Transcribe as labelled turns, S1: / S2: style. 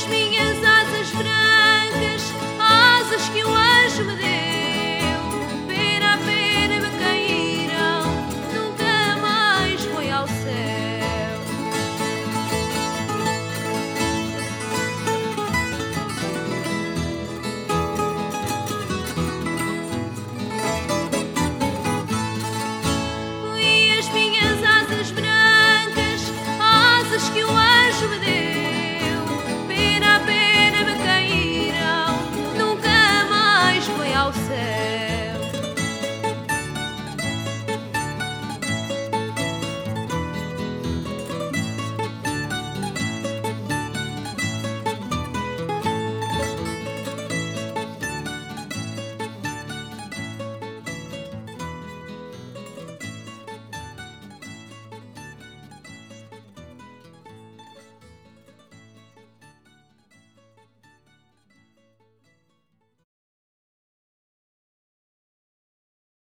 S1: push me in. say.